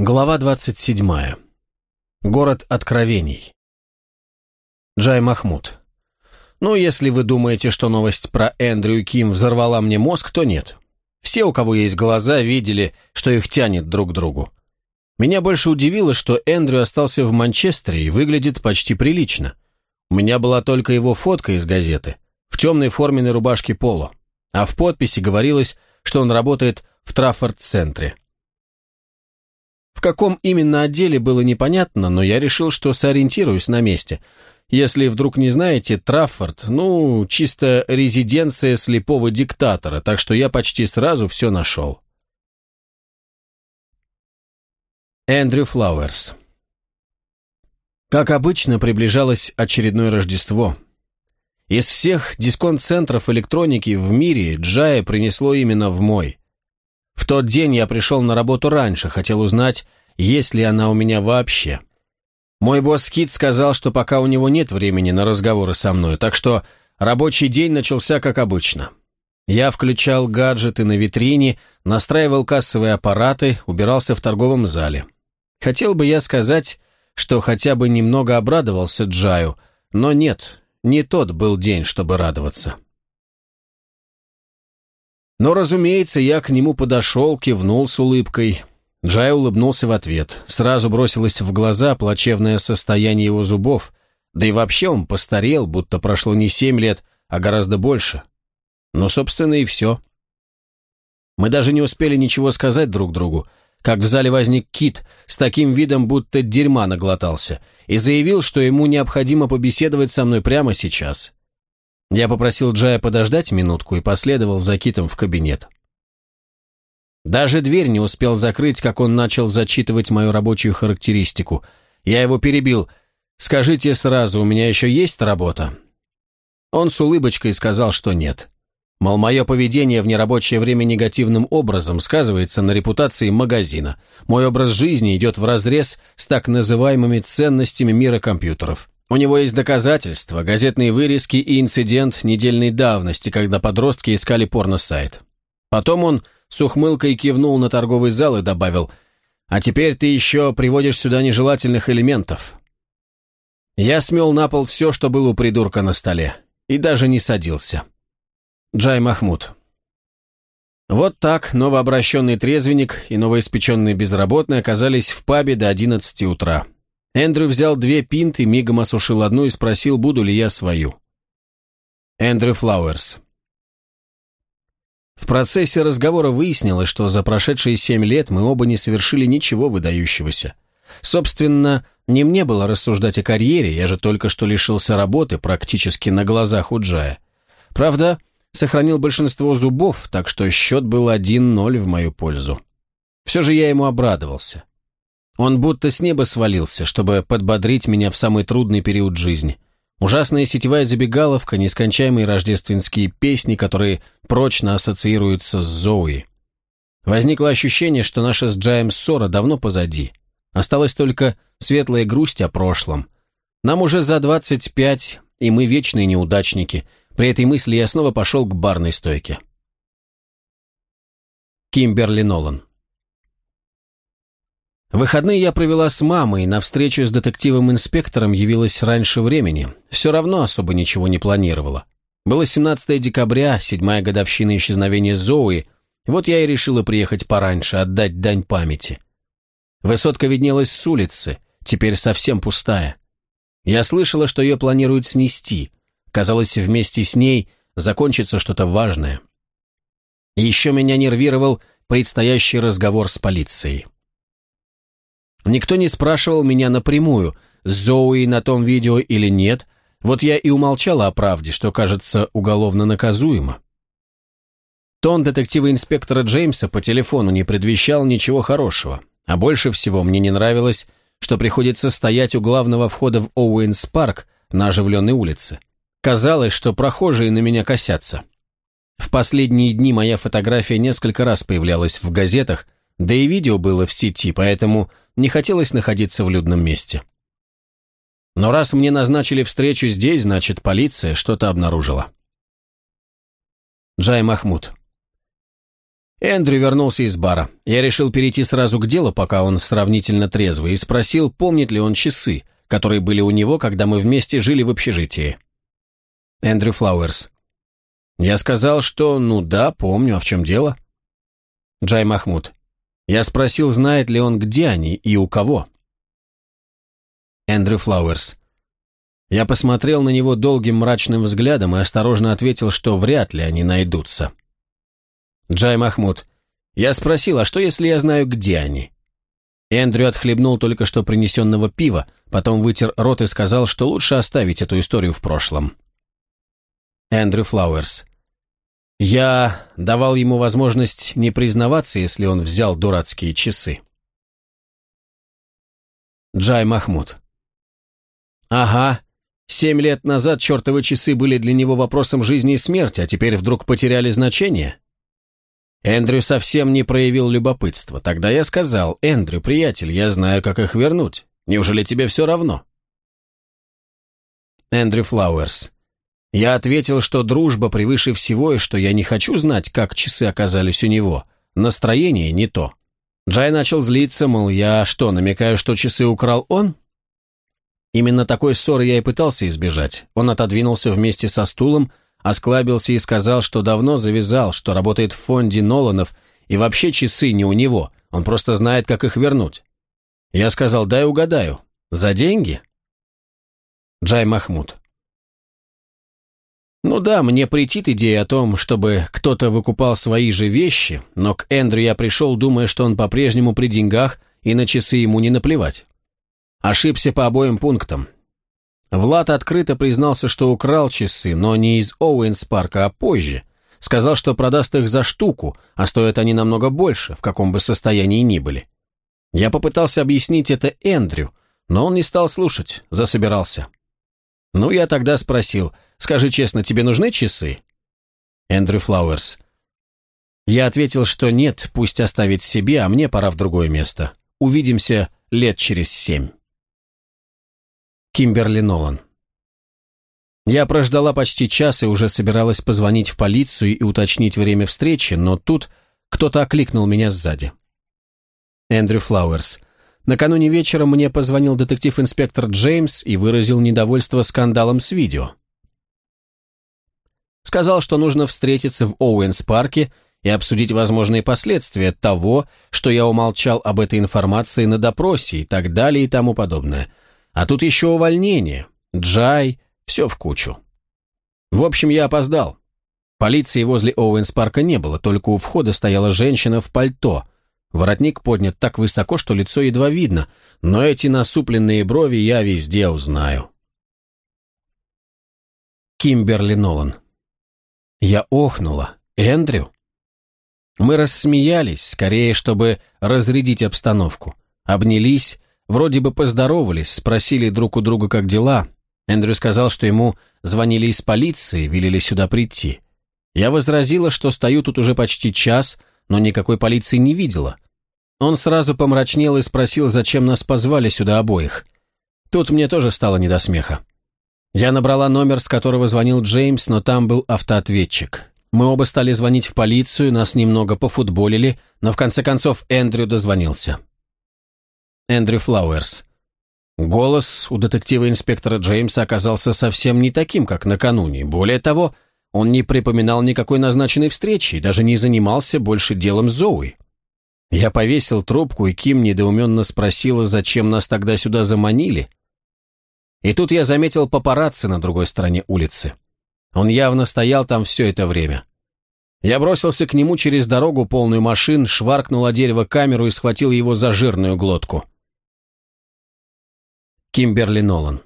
Глава 27. Город откровений. Джай Махмуд. Ну, если вы думаете, что новость про Эндрю Ким взорвала мне мозг, то нет. Все, у кого есть глаза, видели, что их тянет друг к другу. Меня больше удивило, что Эндрю остался в Манчестере и выглядит почти прилично. У меня была только его фотка из газеты, в темной форменной рубашке Поло, а в подписи говорилось, что он работает в Траффорд-центре. В каком именно отделе было непонятно, но я решил, что сориентируюсь на месте. Если вдруг не знаете, Траффорд, ну, чисто резиденция слепого диктатора, так что я почти сразу все нашел. Эндрю Флауэрс Как обычно, приближалось очередное Рождество. Из всех дисконт-центров электроники в мире Джая принесло именно в мой – в тот день я пришел на работу раньше, хотел узнать, есть ли она у меня вообще. Мой босс Кит сказал, что пока у него нет времени на разговоры со мной, так что рабочий день начался как обычно. Я включал гаджеты на витрине, настраивал кассовые аппараты, убирался в торговом зале. Хотел бы я сказать, что хотя бы немного обрадовался Джаю, но нет, не тот был день, чтобы радоваться. Но, разумеется, я к нему подошел, кивнул с улыбкой. Джай улыбнулся в ответ. Сразу бросилось в глаза плачевное состояние его зубов. Да и вообще он постарел, будто прошло не семь лет, а гораздо больше. Но, собственно, и все. Мы даже не успели ничего сказать друг другу, как в зале возник Кит с таким видом, будто дерьма наглотался, и заявил, что ему необходимо побеседовать со мной прямо сейчас. Я попросил Джая подождать минутку и последовал за Китом в кабинет. Даже дверь не успел закрыть, как он начал зачитывать мою рабочую характеристику. Я его перебил. «Скажите сразу, у меня еще есть работа?» Он с улыбочкой сказал, что нет. Мол, мое поведение в нерабочее время негативным образом сказывается на репутации магазина. Мой образ жизни идет вразрез с так называемыми ценностями мира компьютеров. У него есть доказательства, газетные вырезки и инцидент недельной давности, когда подростки искали порно-сайт. Потом он с ухмылкой кивнул на торговый зал и добавил «А теперь ты еще приводишь сюда нежелательных элементов». Я смел на пол все, что было у придурка на столе, и даже не садился. Джай Махмуд. Вот так новообращенный трезвенник и новоиспеченный безработный оказались в пабе до 11 утра. Эндрю взял две пинты, мигом осушил одну и спросил, буду ли я свою. Эндрю Флауэрс. В процессе разговора выяснилось, что за прошедшие семь лет мы оба не совершили ничего выдающегося. Собственно, не мне было рассуждать о карьере, я же только что лишился работы практически на глазах у Джая. Правда, сохранил большинство зубов, так что счет был 1-0 в мою пользу. Все же я ему обрадовался. Он будто с неба свалился, чтобы подбодрить меня в самый трудный период жизни. Ужасная сетевая забегаловка, нескончаемые рождественские песни, которые прочно ассоциируются с Зои. Возникло ощущение, что наша с Джаем ссора давно позади. Осталась только светлая грусть о прошлом. Нам уже за 25, и мы вечные неудачники. При этой мысли я снова пошел к барной стойке. Кимберли Нолан Выходные я провела с мамой, на встречу с детективом-инспектором явилась раньше времени. Все равно особо ничего не планировала. Было 17 декабря, седьмая годовщина исчезновения Зои, вот я и решила приехать пораньше, отдать дань памяти. Высотка виднелась с улицы, теперь совсем пустая. Я слышала, что ее планируют снести. Казалось, вместе с ней закончится что-то важное. Еще меня нервировал предстоящий разговор с полицией. Никто не спрашивал меня напрямую, Зоуи на том видео или нет, вот я и умолчала о правде, что кажется уголовно наказуемо. Тон детектива-инспектора Джеймса по телефону не предвещал ничего хорошего, а больше всего мне не нравилось, что приходится стоять у главного входа в Оуэнс Парк на оживленной улице. Казалось, что прохожие на меня косятся. В последние дни моя фотография несколько раз появлялась в газетах – да и видео было в сети, поэтому не хотелось находиться в людном месте. Но раз мне назначили встречу здесь, значит, полиция что-то обнаружила. Джай Махмуд. Эндрю вернулся из бара. Я решил перейти сразу к делу, пока он сравнительно трезвый, и спросил, помнит ли он часы, которые были у него, когда мы вместе жили в общежитии. Эндрю Флауэрс. Я сказал, что ну да, помню, а в чем дело? Джай Махмуд. Я спросил, знает ли он, где они и у кого. Эндрю Флауэрс. Я посмотрел на него долгим мрачным взглядом и осторожно ответил, что вряд ли они найдутся. Джай Махмуд. Я спросил, а что, если я знаю, где они? Эндрю отхлебнул только что принесенного пива, потом вытер рот и сказал, что лучше оставить эту историю в прошлом. Эндрю Флауэрс. Я давал ему возможность не признаваться, если он взял дурацкие часы. Джай Махмуд. Ага, семь лет назад чертовы часы были для него вопросом жизни и смерти, а теперь вдруг потеряли значение? Эндрю совсем не проявил любопытства. Тогда я сказал, Эндрю, приятель, я знаю, как их вернуть. Неужели тебе все равно? Эндрю Флауэрс. Я ответил, что дружба превыше всего и что я не хочу знать, как часы оказались у него. Настроение не то. Джай начал злиться, мол, я что, намекаю, что часы украл он? Именно такой ссоры я и пытался избежать. Он отодвинулся вместе со стулом, осклабился и сказал, что давно завязал, что работает в фонде Ноланов, и вообще часы не у него, он просто знает, как их вернуть. Я сказал, дай угадаю. За деньги? Джай Махмуд. Ну да, мне претит идея о том, чтобы кто-то выкупал свои же вещи, но к Эндрю я пришел, думая, что он по-прежнему при деньгах, и на часы ему не наплевать. Ошибся по обоим пунктам. Влад открыто признался, что украл часы, но не из Оуэнс-парка, а позже. Сказал, что продаст их за штуку, а стоят они намного больше, в каком бы состоянии ни были. Я попытался объяснить это Эндрю, но он не стал слушать, засобирался. Ну, я тогда спросил, скажи честно, тебе нужны часы? Эндрю Флауэрс. Я ответил, что нет, пусть оставит себе, а мне пора в другое место. Увидимся лет через семь. Кимберли Нолан. Я прождала почти час и уже собиралась позвонить в полицию и уточнить время встречи, но тут кто-то окликнул меня сзади. Эндрю Флауэрс. Накануне вечером мне позвонил детектив-инспектор Джеймс и выразил недовольство скандалом с видео. Сказал, что нужно встретиться в Оуэнс-парке и обсудить возможные последствия того, что я умолчал об этой информации на допросе и так далее и тому подобное. А тут еще увольнение, Джай, все в кучу. В общем, я опоздал. Полиции возле Оуэнс-парка не было, только у входа стояла женщина в пальто – Воротник поднят так высоко, что лицо едва видно, но эти насупленные брови я везде узнаю. Кимберли Нолан. Я охнула. Эндрю? Мы рассмеялись, скорее, чтобы разрядить обстановку. Обнялись, вроде бы поздоровались, спросили друг у друга, как дела. Эндрю сказал, что ему звонили из полиции, велели сюда прийти. Я возразила, что стою тут уже почти час, но никакой полиции не видела. Он сразу помрачнел и спросил, зачем нас позвали сюда обоих. Тут мне тоже стало не до смеха. Я набрала номер, с которого звонил Джеймс, но там был автоответчик. Мы оба стали звонить в полицию, нас немного пофутболили, но в конце концов Эндрю дозвонился. Эндрю Флауэрс. Голос у детектива-инспектора Джеймса оказался совсем не таким, как накануне. Более того, он не припоминал никакой назначенной встречи и даже не занимался больше делом Зоуи. Я повесил трубку, и Ким недоуменно спросила, зачем нас тогда сюда заманили. И тут я заметил папарацци на другой стороне улицы. Он явно стоял там все это время. Я бросился к нему через дорогу, полную машин, шваркнул о дерево камеру и схватил его за жирную глотку. Кимберли Нолан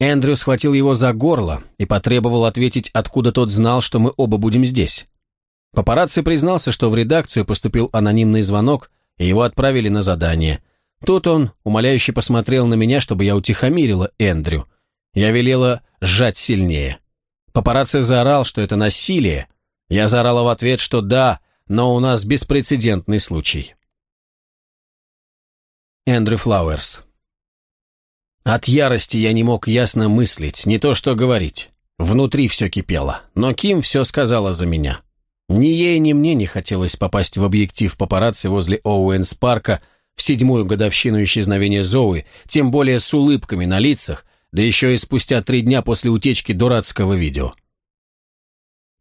Эндрю схватил его за горло и потребовал ответить, откуда тот знал, что мы оба будем здесь. Папарацци признался, что в редакцию поступил анонимный звонок, и его отправили на задание. Тут он умоляюще посмотрел на меня, чтобы я утихомирила Эндрю. Я велела сжать сильнее. Папарацци заорал, что это насилие. Я заорала в ответ, что да, но у нас беспрецедентный случай. Эндрю Флауэрс от ярости я не мог ясно мыслить, не то что говорить. Внутри все кипело, но Ким все сказала за меня. Ни ей, ни мне не хотелось попасть в объектив папарацци возле Оуэнс Парка в седьмую годовщину исчезновения Зои, тем более с улыбками на лицах, да еще и спустя три дня после утечки дурацкого видео.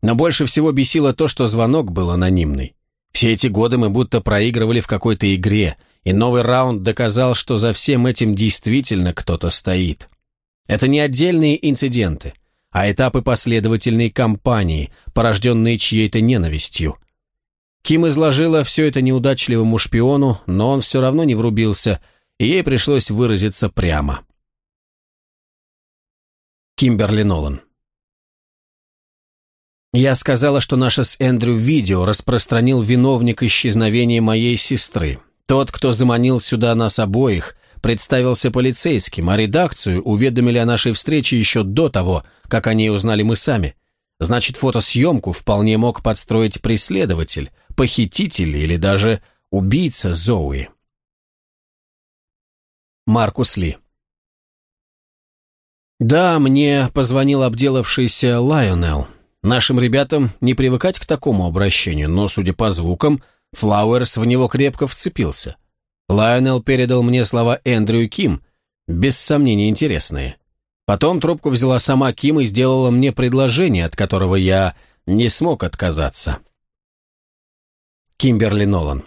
Но больше всего бесило то, что звонок был анонимный. Все эти годы мы будто проигрывали в какой-то игре, и новый раунд доказал, что за всем этим действительно кто-то стоит. Это не отдельные инциденты, а этапы последовательной кампании, порожденные чьей-то ненавистью. Ким изложила все это неудачливому шпиону, но он все равно не врубился, и ей пришлось выразиться прямо. Кимберли Нолан я сказала, что наше с Эндрю видео распространил виновник исчезновения моей сестры. Тот, кто заманил сюда нас обоих, представился полицейским, а редакцию уведомили о нашей встрече еще до того, как о ней узнали мы сами. Значит, фотосъемку вполне мог подстроить преследователь, похититель или даже убийца Зоуи. Маркус Ли «Да, мне позвонил обделавшийся Лайонелл. Нашим ребятам не привыкать к такому обращению, но, судя по звукам, Флауэрс в него крепко вцепился. Лайонел передал мне слова Эндрю Ким, без сомнения интересные. Потом трубку взяла сама Ким и сделала мне предложение, от которого я не смог отказаться. Кимберли Нолан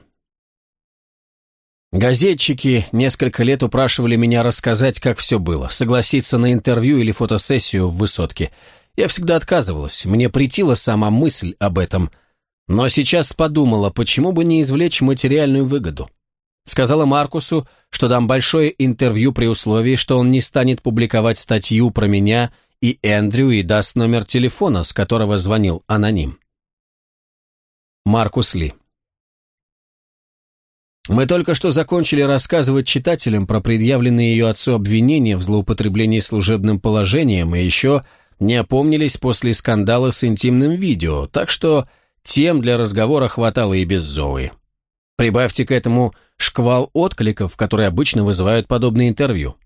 Газетчики несколько лет упрашивали меня рассказать, как все было, согласиться на интервью или фотосессию в высотке – я всегда отказывалась, мне претила сама мысль об этом. Но сейчас подумала, почему бы не извлечь материальную выгоду. Сказала Маркусу, что дам большое интервью при условии, что он не станет публиковать статью про меня и Эндрю и даст номер телефона, с которого звонил аноним. Маркус Ли мы только что закончили рассказывать читателям про предъявленные ее отцу обвинения в злоупотреблении служебным положением и еще не опомнились после скандала с интимным видео, так что тем для разговора хватало и без Зои. Прибавьте к этому шквал откликов, которые обычно вызывают подобные интервью.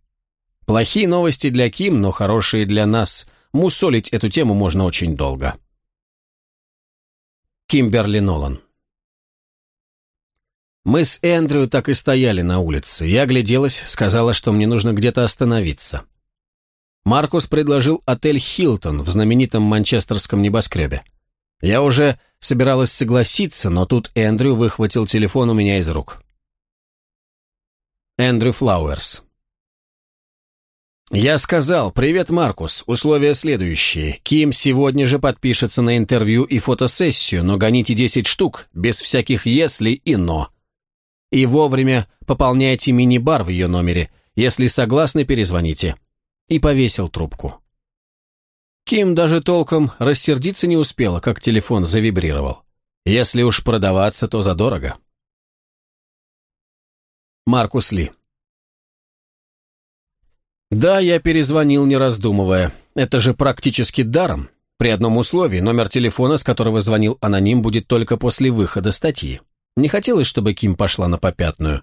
Плохие новости для Ким, но хорошие для нас. Мусолить эту тему можно очень долго. Кимберли Нолан Мы с Эндрю так и стояли на улице. Я гляделась, сказала, что мне нужно где-то остановиться. Маркус предложил отель «Хилтон» в знаменитом манчестерском небоскребе. Я уже собиралась согласиться, но тут Эндрю выхватил телефон у меня из рук. Эндрю Флауэрс. «Я сказал, привет, Маркус, условия следующие. Ким сегодня же подпишется на интервью и фотосессию, но гоните 10 штук, без всяких «если» и «но». И вовремя пополняйте мини-бар в ее номере. Если согласны, перезвоните» и повесил трубку. Ким даже толком рассердиться не успела, как телефон завибрировал. Если уж продаваться, то задорого. Маркус Ли. Да, я перезвонил, не раздумывая. Это же практически даром. При одном условии, номер телефона, с которого звонил аноним, будет только после выхода статьи. Не хотелось, чтобы Ким пошла на попятную.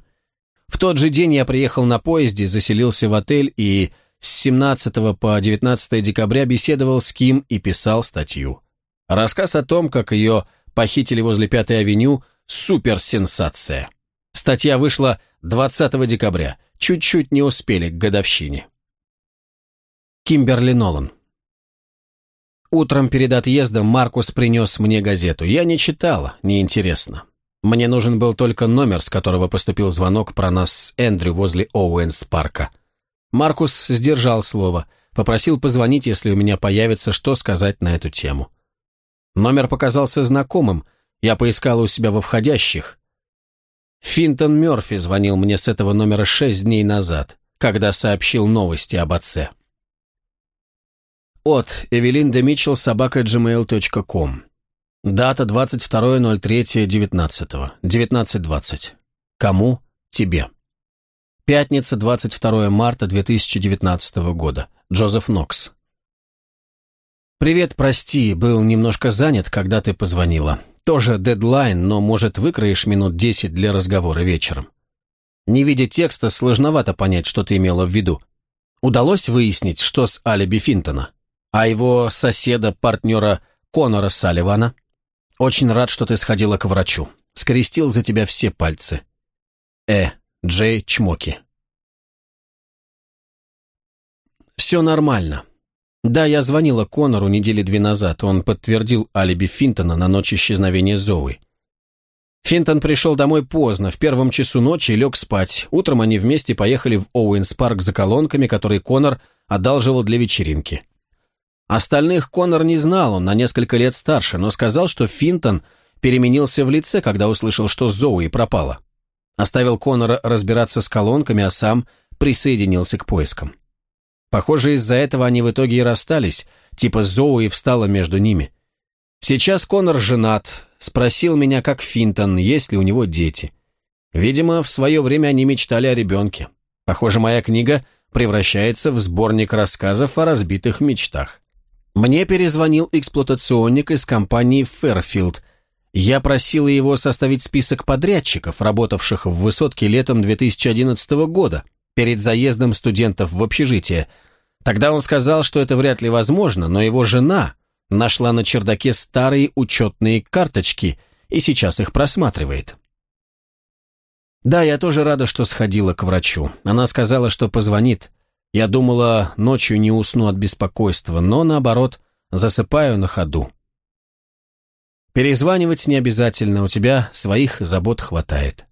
В тот же день я приехал на поезде, заселился в отель и с 17 по 19 декабря беседовал с Ким и писал статью. Рассказ о том, как ее похитили возле Пятой авеню – суперсенсация. Статья вышла 20 декабря, чуть-чуть не успели к годовщине. Кимберли Нолан Утром перед отъездом Маркус принес мне газету. Я не читала, неинтересно. Мне нужен был только номер, с которого поступил звонок про нас с Эндрю возле Оуэнс-парка. Маркус сдержал слово, попросил позвонить, если у меня появится что сказать на эту тему. Номер показался знакомым, я поискал у себя во входящих. Финтон Мёрфи звонил мне с этого номера шесть дней назад, когда сообщил новости об отце. От Эвелинда Митчелл собака gmail.com Дата 22.03.19. 19.20. Кому? Тебе. Пятница, 22 марта 2019 года. Джозеф Нокс. «Привет, прости, был немножко занят, когда ты позвонила. Тоже дедлайн, но, может, выкроешь минут 10 для разговора вечером. Не видя текста, сложновато понять, что ты имела в виду. Удалось выяснить, что с алиби Финтона, а его соседа, партнера Конора Салливана? Очень рад, что ты сходила к врачу. Скрестил за тебя все пальцы. Эй Джей. Чмоки. Все нормально. Да, я звонила Конору недели две назад. Он подтвердил алиби Финтона на ночь исчезновения Зоуи. Финтон пришел домой поздно, в первом часу ночи и лег спать. Утром они вместе поехали в Оуэнс Парк за колонками, которые Конор одалживал для вечеринки. Остальных Конор не знал, он на несколько лет старше, но сказал, что Финтон переменился в лице, когда услышал, что Зоуи пропала. Оставил Конора разбираться с колонками, а сам присоединился к поискам. Похоже, из-за этого они в итоге и расстались, типа Зоуи встала между ними. Сейчас Конор женат, спросил меня, как Финтон, есть ли у него дети. Видимо, в свое время они мечтали о ребенке. Похоже, моя книга превращается в сборник рассказов о разбитых мечтах. Мне перезвонил эксплуатационник из компании «Фэрфилд», я просила его составить список подрядчиков, работавших в высотке летом 2011 года, перед заездом студентов в общежитие. Тогда он сказал, что это вряд ли возможно, но его жена нашла на чердаке старые учетные карточки и сейчас их просматривает. Да, я тоже рада, что сходила к врачу. Она сказала, что позвонит. Я думала, ночью не усну от беспокойства, но наоборот, засыпаю на ходу. Перезванивать не обязательно, у тебя своих забот хватает.